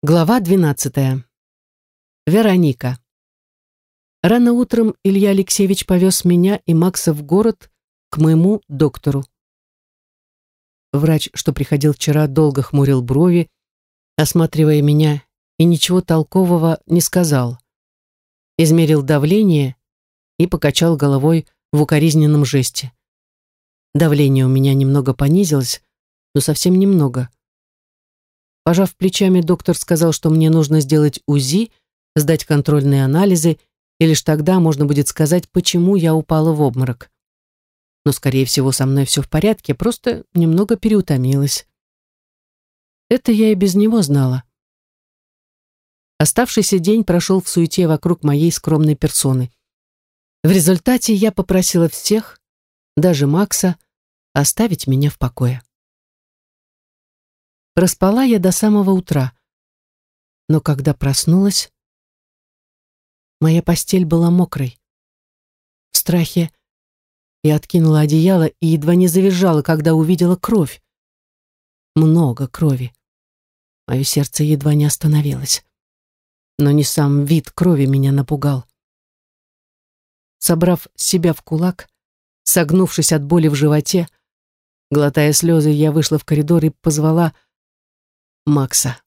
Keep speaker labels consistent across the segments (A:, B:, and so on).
A: Глава 12. Вероника. Рано утром Илья Алексеевич повез меня и Макса в город к моему доктору. Врач, что приходил вчера, долго хмурил брови, осматривая меня, и ничего толкового не сказал. Измерил давление и покачал головой в укоризненном жесте. Давление у меня немного понизилось, но совсем немного. Пожав плечами, доктор сказал, что мне нужно сделать УЗИ, сдать контрольные анализы, и лишь тогда можно будет сказать, почему я упала в обморок. Но, скорее всего, со мной все в порядке, просто немного переутомилась. Это я и без него знала. Оставшийся день прошел в суете вокруг моей скромной персоны. В результате я попросила всех, даже Макса, оставить меня в покое. Проспала я до самого утра. Но когда проснулась, моя постель была мокрой. В страхе я откинула одеяло и едва не завизжала, когда увидела кровь. Много крови. Мое сердце едва не остановилось. Но не сам вид крови меня напугал. Собрав себя в кулак, согнувшись от боли в животе, глотая слезы, я вышла в коридор и позвала Макса.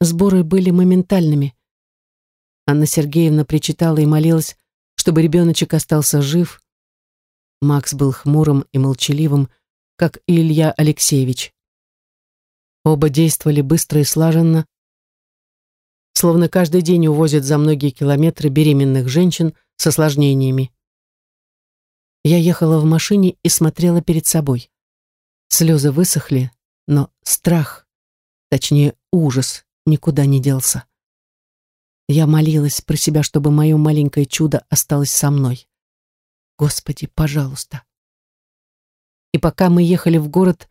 A: Сборы были моментальными. Анна Сергеевна причитала и молилась, чтобы ребеночек остался жив. Макс был хмурым и молчаливым, как и Илья Алексеевич. Оба действовали быстро и слаженно, словно каждый день увозят за многие километры беременных женщин с осложнениями. Я ехала в машине и смотрела перед собой. Слезы высохли, но страх, точнее ужас, никуда не делся. Я молилась про себя, чтобы мое маленькое чудо осталось со мной. Господи, пожалуйста. И пока мы ехали в город,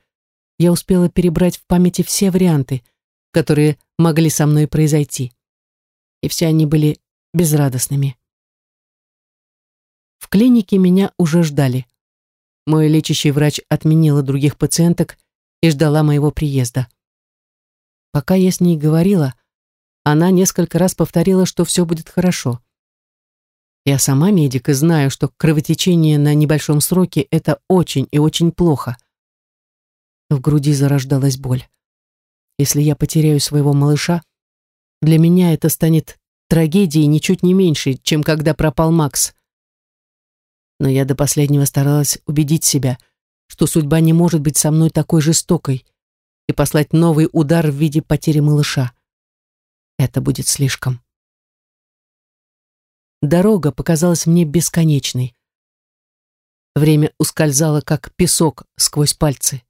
A: я успела перебрать в памяти все варианты, которые могли со мной произойти. И все они были безрадостными. В клинике меня уже ждали. Мой лечащий врач отменила других пациенток и ждала моего приезда. Пока я с ней говорила, она несколько раз повторила, что все будет хорошо. Я сама медик и знаю, что кровотечение на небольшом сроке – это очень и очень плохо. В груди зарождалась боль. Если я потеряю своего малыша, для меня это станет трагедией ничуть не меньшей, чем когда пропал Макс. Но я до последнего старалась убедить себя – что судьба не может быть со мной такой жестокой и послать новый удар в виде потери малыша. Это будет слишком. Дорога показалась мне бесконечной. Время ускользало, как песок сквозь пальцы.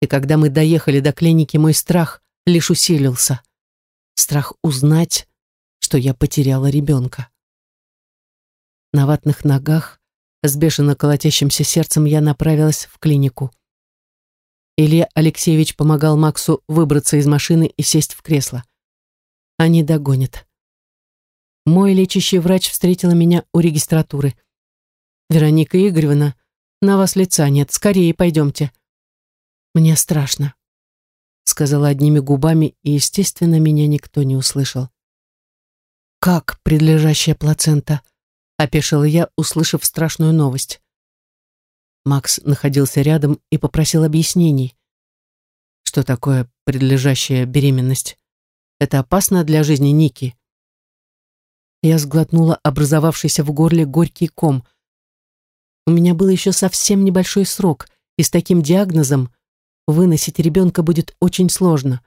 A: И когда мы доехали до клиники, мой страх лишь усилился. Страх узнать, что я потеряла ребенка. На ватных ногах с бешено колотящимся сердцем я направилась в клинику. Илья Алексеевич помогал Максу выбраться из машины и сесть в кресло. Они догонят. Мой лечащий врач встретила меня у регистратуры. «Вероника Игоревна, на вас лица нет, скорее пойдемте». «Мне страшно», — сказала одними губами, и, естественно, меня никто не услышал. «Как предлежащая плацента?» Опешила я, услышав страшную новость. Макс находился рядом и попросил объяснений. Что такое предлежащая беременность? Это опасно для жизни Ники. Я сглотнула образовавшийся в горле горький ком. У меня был еще совсем небольшой срок, и с таким диагнозом выносить ребенка будет очень сложно.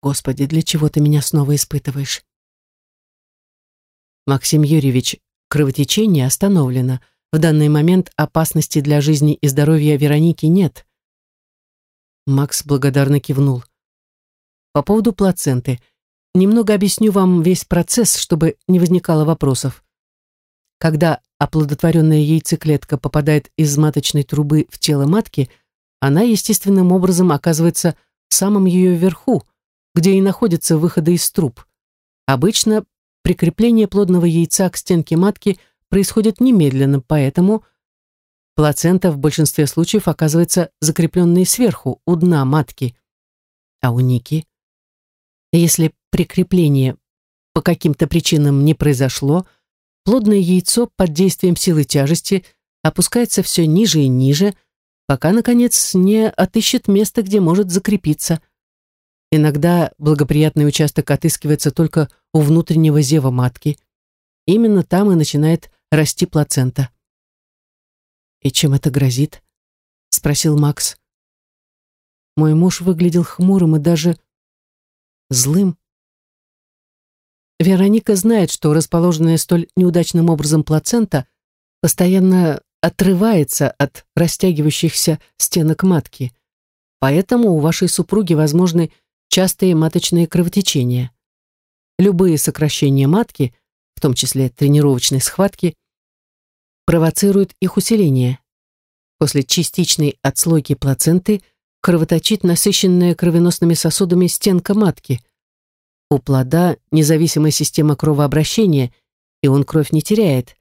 A: Господи, для чего ты меня снова испытываешь? Максим Юрьевич, кровотечение остановлено. В данный момент опасности для жизни и здоровья Вероники нет. Макс благодарно кивнул. По поводу плаценты. Немного объясню вам весь процесс, чтобы не возникало вопросов. Когда оплодотворенная яйцеклетка попадает из маточной трубы в тело матки, она естественным образом оказывается в самом ее верху, где и находятся выходы из труб. Обычно прикрепление плодного яйца к стенке матки происходит немедленно, поэтому плацента в большинстве случаев оказывается закрепленной сверху, у дна матки. А у Ники Если прикрепление по каким-то причинам не произошло, плодное яйцо под действием силы тяжести опускается все ниже и ниже, пока, наконец, не отыщет место, где может закрепиться. Иногда благоприятный участок отыскивается только у внутреннего зева матки. Именно там и начинает расти плацента. «И чем это грозит?» — спросил Макс. Мой муж выглядел хмурым и даже злым. Вероника знает, что расположенная столь неудачным образом плацента постоянно отрывается от растягивающихся стенок матки, поэтому у вашей супруги возможны частые маточные кровотечения. Любые сокращения матки, в том числе тренировочные схватки, провоцируют их усиление. После частичной отслойки плаценты кровоточит насыщенная кровеносными сосудами стенка матки – у плода независимая система кровообращения, и он кровь не теряет.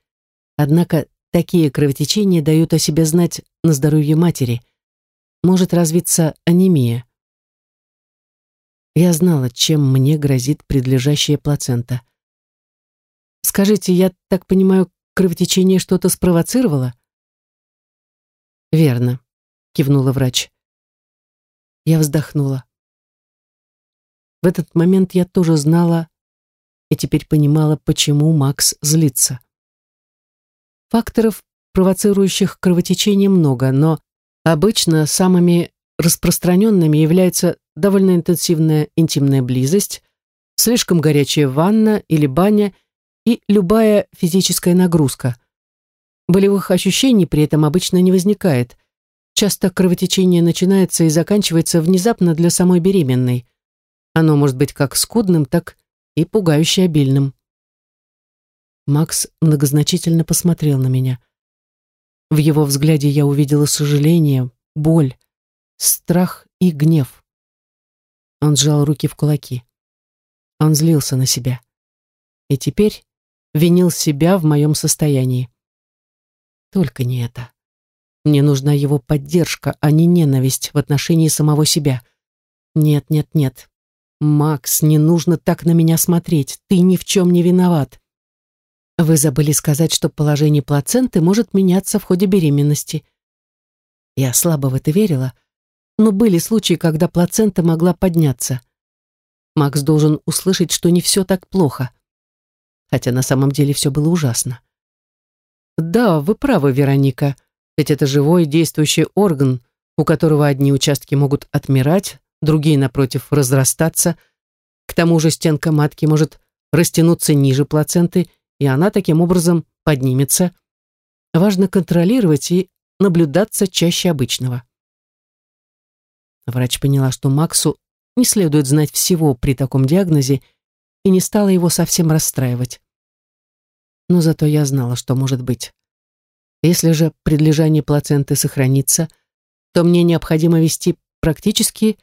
A: Однако такие кровотечения дают о себе знать на здоровье матери. Может развиться анемия. Я знала, чем мне грозит предлежащая плацента. Скажите, я так понимаю, кровотечение что-то спровоцировало? Верно, кивнула врач. Я вздохнула. В этот момент я тоже знала и теперь понимала, почему Макс злится. Факторов, провоцирующих кровотечение, много, но обычно самыми распространенными являются довольно интенсивная интимная близость, слишком горячая ванна или баня и любая физическая нагрузка. Болевых ощущений при этом обычно не возникает. Часто кровотечение начинается и заканчивается внезапно для самой беременной. Оно может быть как скудным, так и пугающе обильным. Макс многозначительно посмотрел на меня. В его взгляде я увидела сожаление, боль, страх и гнев. Он сжал руки в кулаки. Он злился на себя. И теперь винил себя в моем состоянии. Только не это. Мне нужна его поддержка, а не ненависть в отношении самого себя. Нет, нет, нет. «Макс, не нужно так на меня смотреть. Ты ни в чем не виноват». Вы забыли сказать, что положение плаценты может меняться в ходе беременности. Я слабо в это верила, но были случаи, когда плацента могла подняться. Макс должен услышать, что не все так плохо. Хотя на самом деле все было ужасно. Да, вы правы, Вероника, ведь это живой действующий орган, у которого одни участки могут отмирать, другие, напротив, разрастаться. К тому же стенка матки может растянуться ниже плаценты, и она таким образом поднимется. Важно контролировать и наблюдаться чаще обычного. Врач поняла, что Максу не следует знать всего при таком диагнозе и не стала его совсем расстраивать. Но зато я знала, что может быть. Если же предлежание плаценты сохранится, то мне необходимо вести практически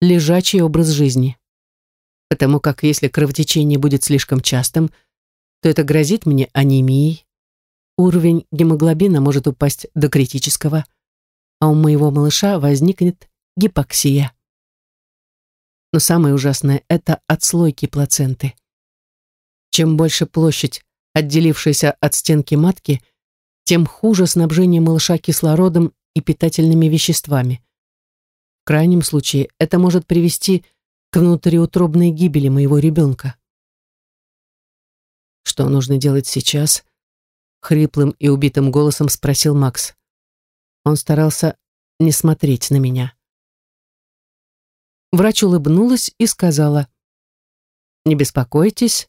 A: лежачий образ жизни. Потому как если кровотечение будет слишком частым, то это грозит мне анемией. Уровень гемоглобина может упасть до критического, а у моего малыша возникнет гипоксия. Но самое ужасное – это отслойки плаценты. Чем больше площадь, отделившаяся от стенки матки, тем хуже снабжение малыша кислородом и питательными веществами. В крайнем случае это может привести к внутриутробной гибели моего ребенка. Что нужно делать сейчас? Хриплым и убитым голосом спросил Макс. Он старался не смотреть на меня. Врач улыбнулась и сказала, «Не беспокойтесь,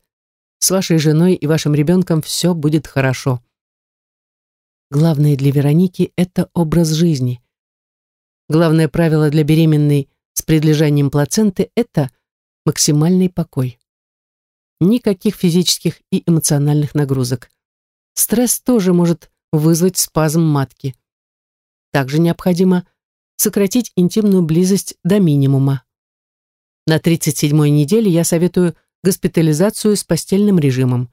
A: с вашей женой и вашим ребенком все будет хорошо». Главное для Вероники – это образ жизни. Главное правило для беременной с предлежанием плаценты – это максимальный покой. Никаких физических и эмоциональных нагрузок. Стресс тоже может вызвать спазм матки. Также необходимо сократить интимную близость до минимума. На 37-й неделе я советую госпитализацию с постельным режимом.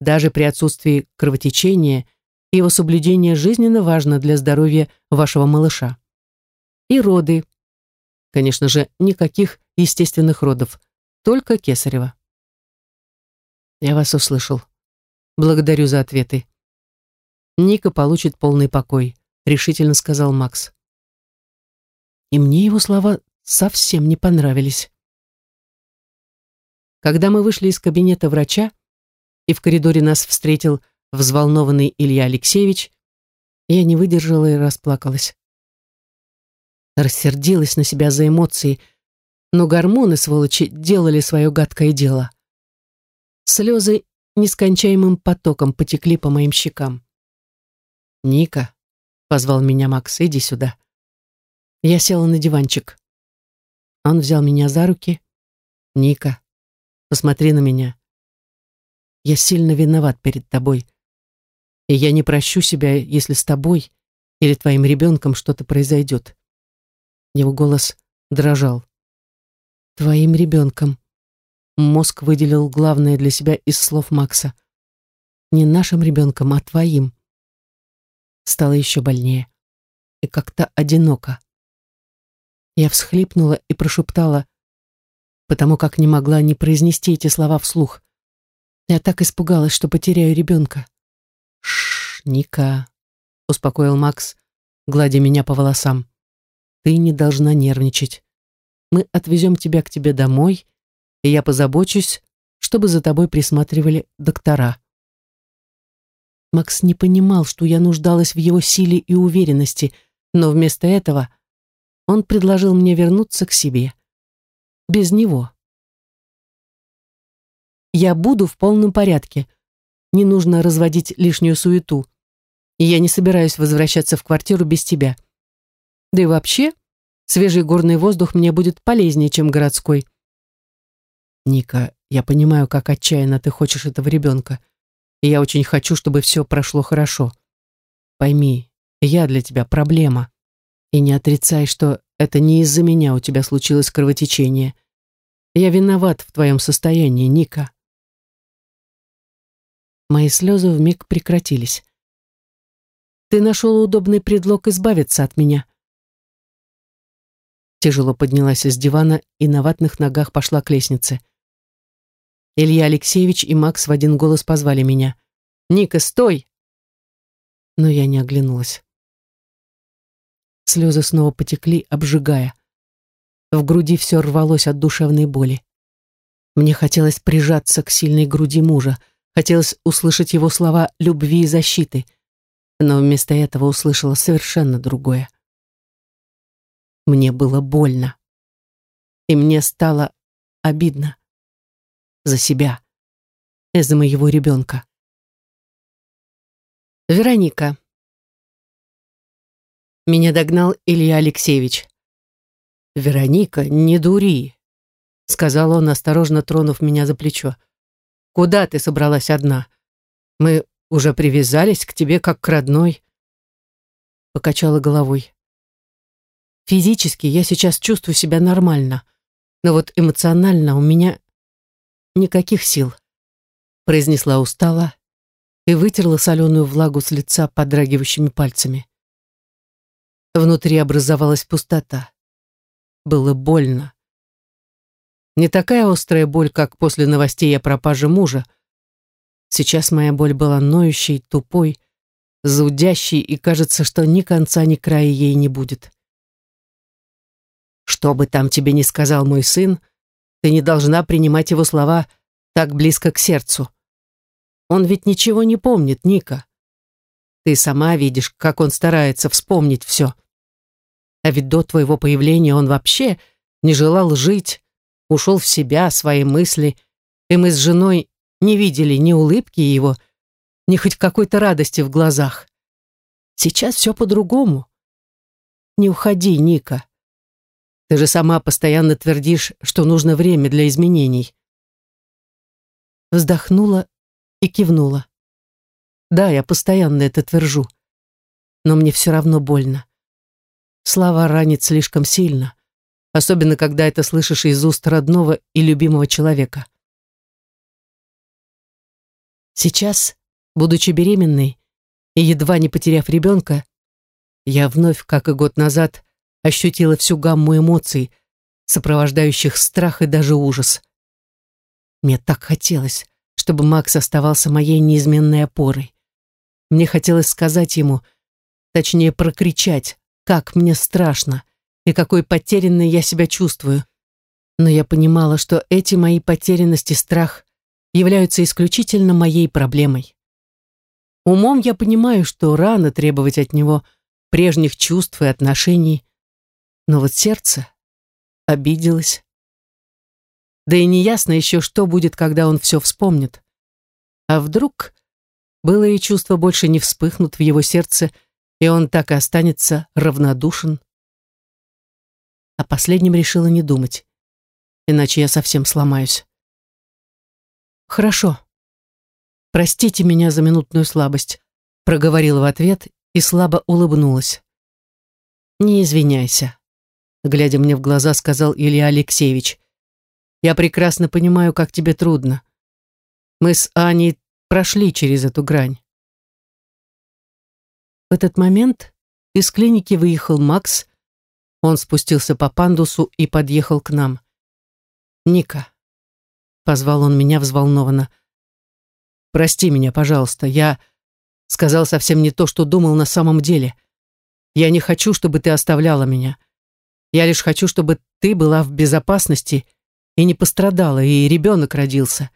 A: Даже при отсутствии кровотечения его соблюдение жизненно важно для здоровья вашего малыша и роды. Конечно же, никаких естественных родов. только Кесарева. Я вас услышал. Благодарю за ответы. Ника получит полный покой, решительно сказал Макс. И мне его слова совсем не понравились. Когда мы вышли из кабинета врача, и в коридоре нас встретил взволнованный Илья Алексеевич, я не выдержала и расплакалась. Рассердилась на себя за эмоции, но гормоны, сволочи, делали свое гадкое дело. Слезы нескончаемым потоком потекли по моим щекам. «Ника», — позвал меня Макс, — «иди сюда». Я села на диванчик. Он взял меня за руки. «Ника, посмотри на меня. Я сильно виноват перед тобой. И я не прощу себя, если с тобой или твоим ребенком что-то произойдет». Его голос дрожал. «Твоим ребенком». Мозг выделил главное для себя из слов Макса. «Не нашим ребенком, а твоим». Стало еще больнее. И как-то одиноко. Я всхлипнула и прошептала, потому как не могла не произнести эти слова вслух. Я так испугалась, что потеряю ребенка. «Шш, Ника», — успокоил Макс, гладя меня по волосам. «Ты не должна нервничать. Мы отвезем тебя к тебе домой, и я позабочусь, чтобы за тобой присматривали доктора». Макс не понимал, что я нуждалась в его силе и уверенности, но вместо этого — он предложил мне вернуться к себе. Без него. Я буду в полном порядке. Не нужно разводить лишнюю суету. И я не собираюсь возвращаться в квартиру без тебя. Да и вообще, свежий горный воздух мне будет полезнее, чем городской. Ника, я понимаю, как отчаянно ты хочешь этого ребенка. И я очень хочу, чтобы все прошло хорошо. Пойми, я для тебя проблема. И не отрицай, что это не из-за меня у тебя случилось кровотечение. Я виноват в твоем состоянии, Ника. Мои слезы вмиг прекратились. Ты нашел удобный предлог избавиться от меня. Тяжело поднялась из дивана и на ватных ногах пошла к лестнице. Илья Алексеевич и Макс в один голос позвали меня. «Ника, стой!» Но я не оглянулась. Слезы снова потекли, обжигая. В груди все рвалось от душевной боли. Мне хотелось прижаться к сильной груди мужа, хотелось услышать его слова любви и защиты, но вместо этого услышала совершенно другое. Мне было больно. И мне стало обидно. За себя. И за моего ребенка. Вероника. Меня догнал Илья Алексеевич. «Вероника, не дури», — сказал он, осторожно тронув меня за плечо. «Куда ты собралась одна? Мы уже привязались к тебе как к родной». Покачала головой. «Физически я сейчас чувствую себя нормально, но вот эмоционально у меня никаких сил», — произнесла устало и вытерла соленую влагу с лица подрагивающими пальцами. Внутри образовалась пустота. Было больно. Не такая острая боль, как после новостей о пропаже мужа. Сейчас моя боль была ноющей, тупой, зудящей, и кажется, что ни конца, ни края ей не будет. Что бы там тебе ни сказал мой сын, ты не должна принимать его слова так близко к сердцу. Он ведь ничего не помнит, Ника. Ты сама видишь, как он старается вспомнить все. А ведь до твоего появления он вообще не желал жить, ушел в себя, свои мысли, и мы с женой не видели ни улыбки его, ни хоть какой-то радости в глазах. Сейчас все по-другому. Не уходи, Ника. Ты же сама постоянно твердишь, что нужно время для изменений. Вздохнула и кивнула. Да, я постоянно это твержу. Но мне все равно больно. Слова ранит слишком сильно, особенно когда это слышишь из уст родного и любимого человека. Сейчас, будучи беременной и едва не потеряв ребенка, я вновь, как и год назад, ощутила всю гамму эмоций, сопровождающих страх и даже ужас. Мне так хотелось, чтобы Макс оставался моей неизменной опорой. Мне хотелось сказать ему, точнее прокричать, как мне страшно и какой потерянной я себя чувствую. Но я понимала, что эти мои потерянность и страх являются исключительно моей проблемой. Умом я понимаю, что рано требовать от него прежних чувств и отношений, но вот сердце обиделось. Да и неясно еще, что будет, когда он все вспомнит. А вдруг былые чувства больше не вспыхнут в его сердце, и он так и останется равнодушен? О последнем решила не думать, иначе я совсем сломаюсь. «Хорошо. Простите меня за минутную слабость», проговорила в ответ и слабо улыбнулась. «Не извиняйся», глядя мне в глаза, сказал Илья Алексеевич. «Я прекрасно понимаю, как тебе трудно. Мы с Аней прошли через эту грань». Этот момент из клиники выехал Макс. Он спустился по пандусу и подъехал к нам. «Ника», — позвал он меня взволнованно, — «прости меня, пожалуйста, я сказал совсем не то, что думал на самом деле. Я не хочу, чтобы ты оставляла меня. Я лишь хочу, чтобы ты была в безопасности и не пострадала, и ребенок родился.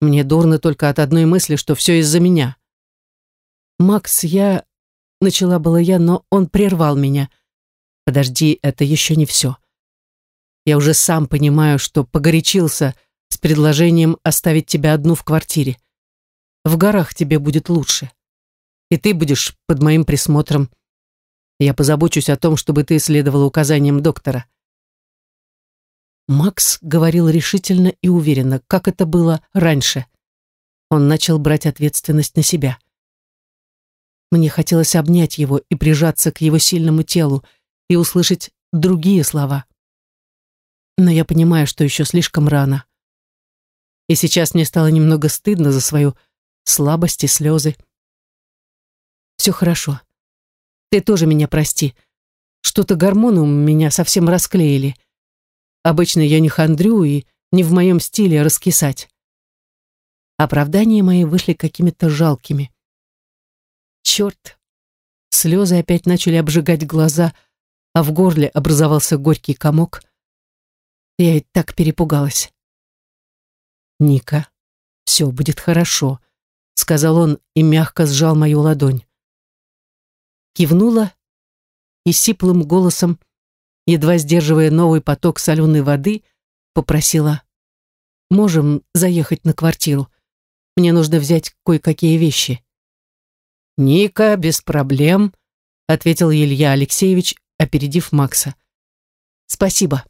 A: Мне дурно только от одной мысли, что все из-за меня. Макс, я... Начала была я, но он прервал меня. Подожди, это еще не все. Я уже сам понимаю, что погорячился с предложением оставить тебя одну в квартире. В горах тебе будет лучше. И ты будешь под моим присмотром. Я позабочусь о том, чтобы ты следовала указаниям доктора. Макс говорил решительно и уверенно, как это было раньше. Он начал брать ответственность на себя. Мне хотелось обнять его и прижаться к его сильному телу и услышать другие слова. Но я понимаю, что еще слишком рано. И сейчас мне стало немного стыдно за свою слабость и слезы. Все хорошо. Ты тоже меня прости. Что-то гормоны у меня совсем расклеили. Обычно я не хандрю и не в моем стиле раскисать. Оправдания мои вышли какими-то жалкими. Черт! Слезы опять начали обжигать глаза, а в горле образовался горький комок. Я и так перепугалась. «Ника, все будет хорошо», — сказал он и мягко сжал мою ладонь кивнула и сиплым голосом, едва сдерживая новый поток соленой воды, попросила «Можем заехать на квартиру? Мне нужно взять кое-какие вещи». «Ника, без проблем», — ответил Илья Алексеевич, опередив Макса. «Спасибо».